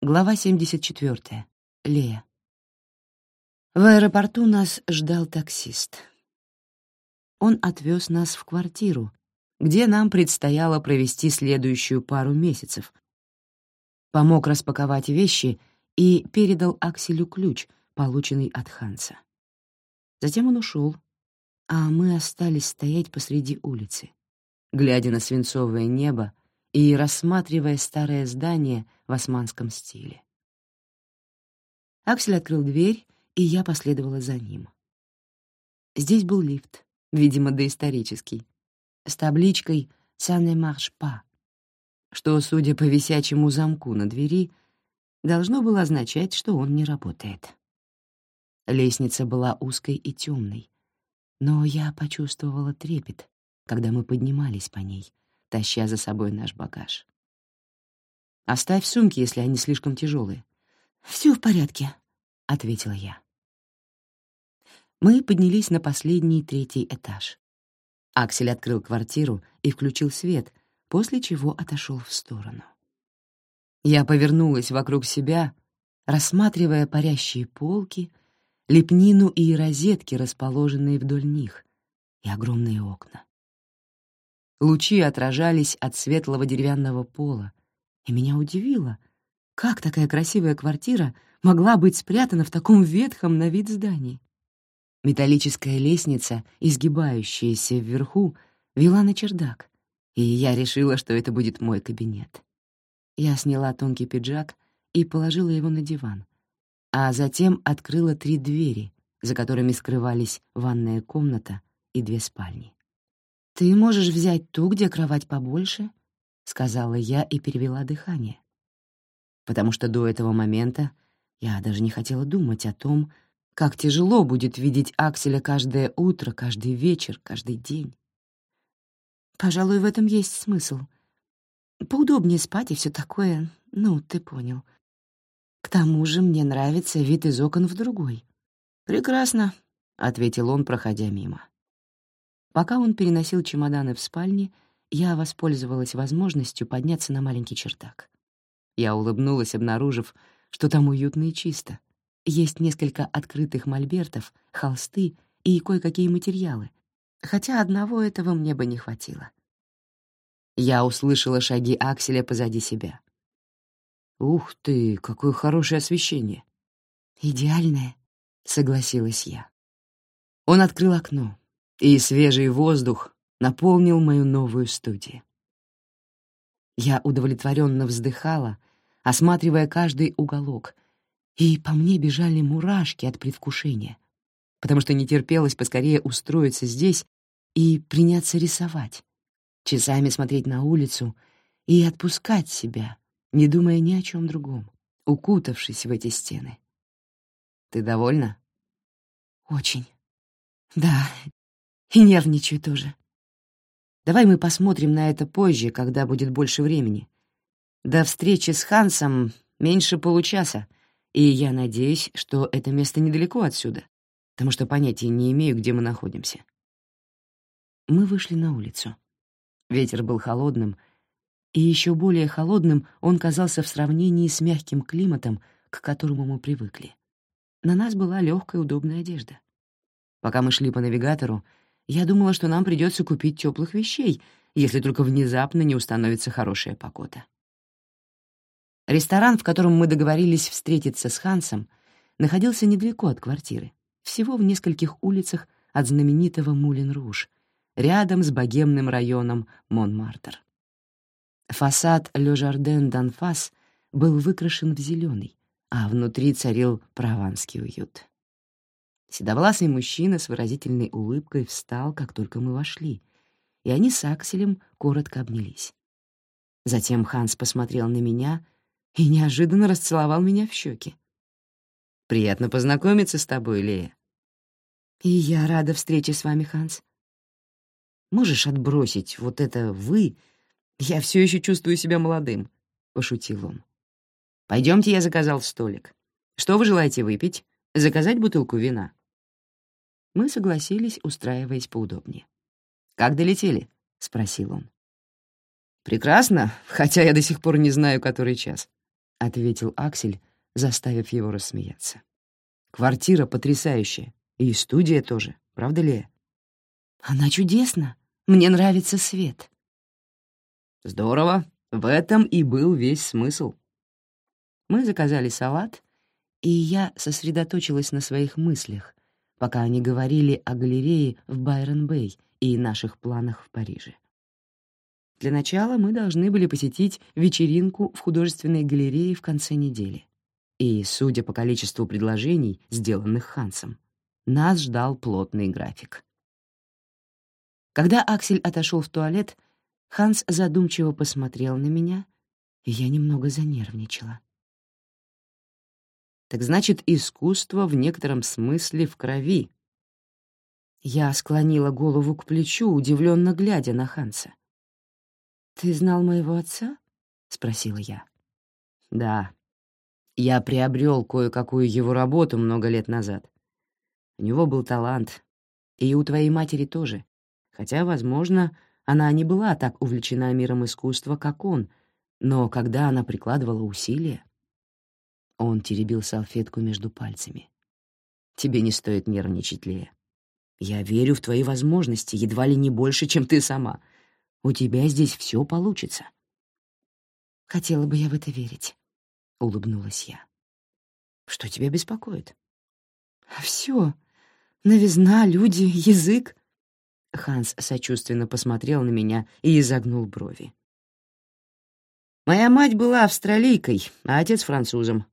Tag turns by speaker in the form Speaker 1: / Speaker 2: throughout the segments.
Speaker 1: Глава 74. Лея. В аэропорту нас ждал таксист. Он отвез нас в квартиру, где нам предстояло провести следующую пару месяцев. Помог распаковать вещи и передал Акселю ключ, полученный от Ханса. Затем он ушел, а мы остались стоять посреди улицы, глядя на свинцовое небо и рассматривая старое здание в османском стиле. Аксель открыл дверь, и я последовала за ним. Здесь был лифт, видимо, доисторический, с табличкой «Санне марш па», что, судя по висячему замку на двери, должно было означать, что он не работает. Лестница была узкой и темной, но я почувствовала трепет, когда мы поднимались по ней, таща за собой наш багаж. «Оставь сумки, если они слишком тяжелые. «Все в порядке», — ответила я. Мы поднялись на последний третий этаж. Аксель открыл квартиру и включил свет, после чего отошел в сторону. Я повернулась вокруг себя, рассматривая парящие полки, лепнину и розетки, расположенные вдоль них, и огромные окна. Лучи отражались от светлого деревянного пола, и меня удивило, как такая красивая квартира могла быть спрятана в таком ветхом на вид здании. Металлическая лестница, изгибающаяся вверху, вела на чердак, и я решила, что это будет мой кабинет. Я сняла тонкий пиджак и положила его на диван, а затем открыла три двери, за которыми скрывались ванная комната и две спальни. «Ты можешь взять ту, где кровать побольше», — сказала я и перевела дыхание. Потому что до этого момента я даже не хотела думать о том, как тяжело будет видеть Акселя каждое утро, каждый вечер, каждый день. Пожалуй, в этом есть смысл. Поудобнее спать и все такое, ну, ты понял. К тому же мне нравится вид из окон в другой. «Прекрасно», — ответил он, проходя мимо. Пока он переносил чемоданы в спальне, я воспользовалась возможностью подняться на маленький чердак. Я улыбнулась, обнаружив, что там уютно и чисто. Есть несколько открытых мольбертов, холсты и кое-какие материалы, хотя одного этого мне бы не хватило. Я услышала шаги Акселя позади себя. «Ух ты, какое хорошее освещение!» «Идеальное», — согласилась я. Он открыл окно, и свежий воздух наполнил мою новую студию. Я удовлетворенно вздыхала, осматривая каждый уголок, и по мне бежали мурашки от предвкушения, потому что не терпелось поскорее устроиться здесь и приняться рисовать, часами смотреть на улицу и отпускать себя, не думая ни о чем другом, укутавшись в эти стены. «Ты довольна?» «Очень. Да, и нервничаю тоже. Давай мы посмотрим на это позже, когда будет больше времени. До встречи с Хансом меньше получаса, и я надеюсь, что это место недалеко отсюда, потому что понятия не имею, где мы находимся. Мы вышли на улицу. Ветер был холодным, и еще более холодным он казался в сравнении с мягким климатом, к которому мы привыкли. На нас была легкая удобная одежда. Пока мы шли по навигатору, я думала, что нам придется купить теплых вещей, если только внезапно не установится хорошая погода. Ресторан, в котором мы договорились встретиться с Хансом, находился недалеко от квартиры, всего в нескольких улицах от знаменитого Мулин-Руж, рядом с богемным районом Монмартр. Фасад «Ле Жарден Данфас» был выкрашен в зеленый, а внутри царил прованский уют. Седовласый мужчина с выразительной улыбкой встал, как только мы вошли, и они с Акселем коротко обнялись. Затем Ханс посмотрел на меня и неожиданно расцеловал меня в щеки. «Приятно познакомиться с тобой, Лея». «И я рада встрече с вами, Ханс. Можешь отбросить вот это «вы»? Я все еще чувствую себя молодым», — пошутил он. Пойдемте, я заказал столик. Что вы желаете выпить? Заказать бутылку вина?» Мы согласились, устраиваясь поудобнее. «Как долетели?» — спросил он. «Прекрасно, хотя я до сих пор не знаю, который час. — ответил Аксель, заставив его рассмеяться. «Квартира потрясающая, и студия тоже, правда ли?»
Speaker 2: «Она чудесна. Мне нравится свет».
Speaker 1: «Здорово. В этом и был весь смысл». Мы заказали салат, и я сосредоточилась на своих мыслях, пока они говорили о галерее в Байрон-Бэй и наших планах в Париже. Для начала мы должны были посетить вечеринку в художественной галерее в конце недели. И, судя по количеству предложений, сделанных Хансом, нас ждал плотный график. Когда Аксель отошел в туалет, Ханс задумчиво посмотрел на меня, и я немного занервничала. Так значит, искусство в некотором смысле в крови. Я склонила голову к плечу, удивленно глядя на Ханса. «Ты знал моего отца?» — спросила я. «Да. Я приобрел кое-какую его работу много лет назад. У него был талант, и у твоей матери тоже, хотя, возможно, она не была так увлечена миром искусства, как он, но когда она прикладывала усилия, он теребил салфетку между пальцами. «Тебе не стоит нервничать, Лея. Я верю в твои возможности, едва ли не больше, чем ты сама. У тебя здесь все получится».
Speaker 2: «Хотела бы я в это верить», — улыбнулась я.
Speaker 1: «Что тебя беспокоит?»
Speaker 2: «Все. Новизна, люди, язык». Ханс сочувственно посмотрел на меня и изогнул брови.
Speaker 1: «Моя мать была австралийкой, а отец — французом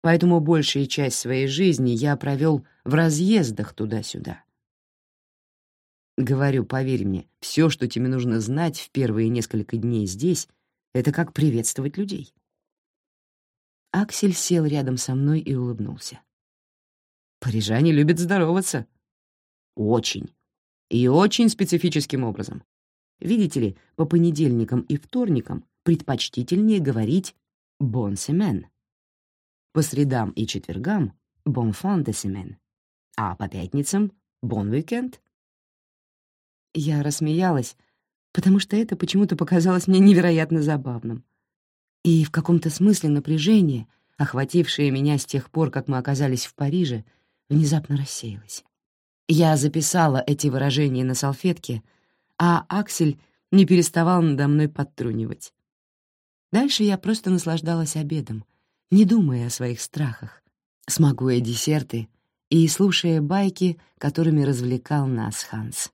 Speaker 1: поэтому большую часть своей жизни я провел в разъездах туда-сюда. Говорю, поверь мне, все, что тебе нужно знать в первые несколько дней здесь, это как приветствовать людей. Аксель сел рядом со мной и улыбнулся. Парижане любят здороваться. Очень. И очень специфическим образом. Видите ли, по понедельникам и вторникам предпочтительнее говорить «бон семен», по средам и четвергам — «Bon fin de semaine», а по пятницам — «Bon weekend».
Speaker 2: Я рассмеялась, потому что это почему-то показалось мне невероятно забавным. И в каком-то смысле напряжение, охватившее меня с тех пор, как мы оказались в Париже, внезапно рассеялось. Я записала эти выражения на салфетке, а Аксель не переставал надо мной подтрунивать. Дальше я просто наслаждалась обедом, не думая о своих страхах, смакуя десерты и слушая байки, которыми развлекал нас Ханс.